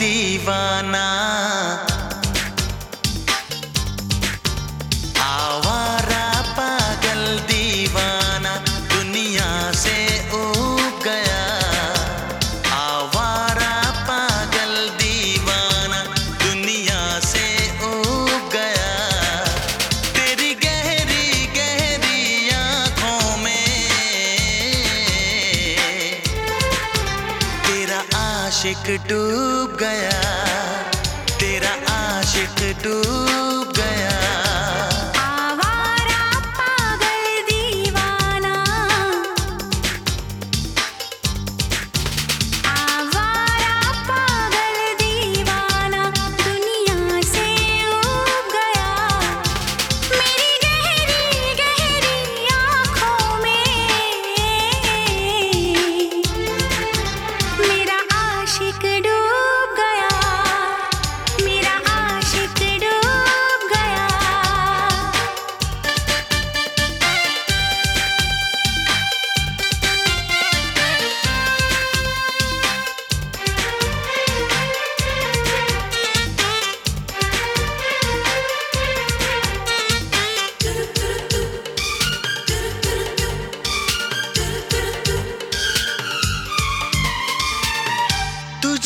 दीवाना आशिक डूब गया तेरा आशिक डूब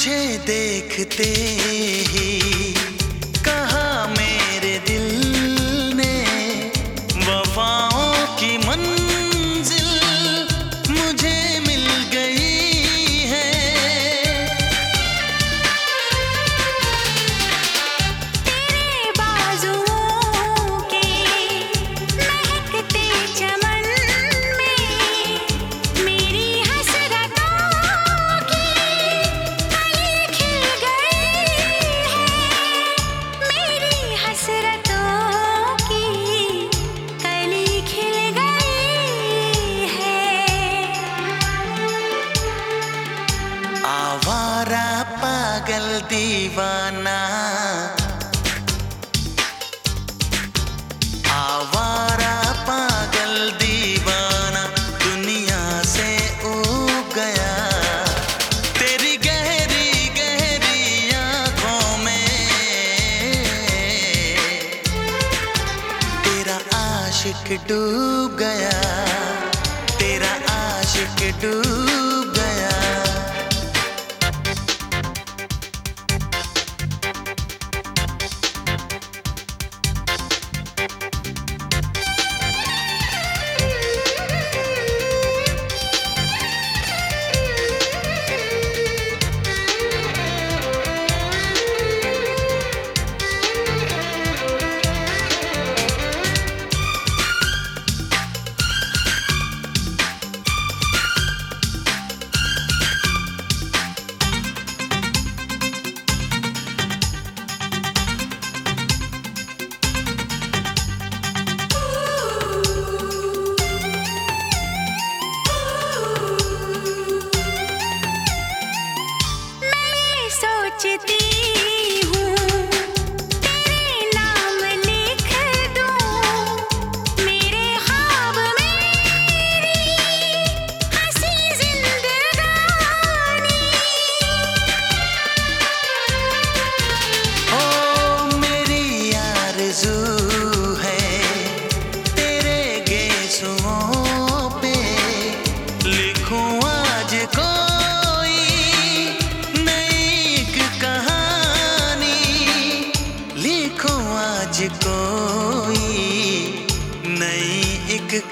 तुझे देखते ही पागल दीवाना। आवारा पागल दीवाना, दुनिया से उग गया। तेरी गहरी गहरी आँखों में तेरा आशिक डूब गया।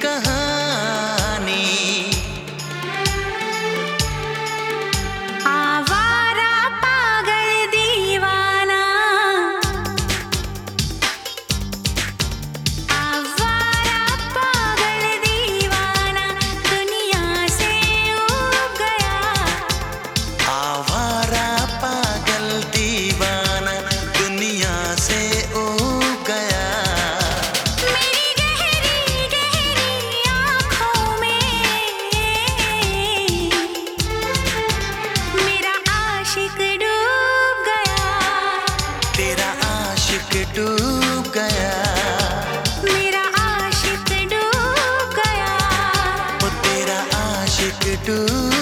कहा डूब गया। मेरा आशिक डूब गया। वो तेरा आशिक डूब